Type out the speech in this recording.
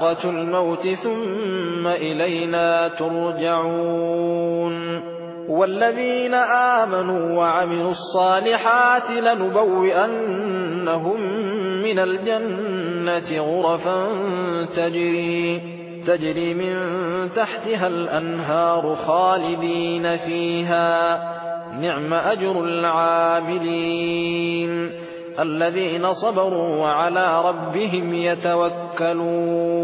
ذائقة الموت ثم إلينا ترجعون. والذين آمنوا وعملوا الصالحات لنبوئنهم من الجنة غرفا تجري تجري من تحتها الأنهار خالدين فيها. نعم أجر العاملين الذين صبروا وعلى ربهم يتوكلون.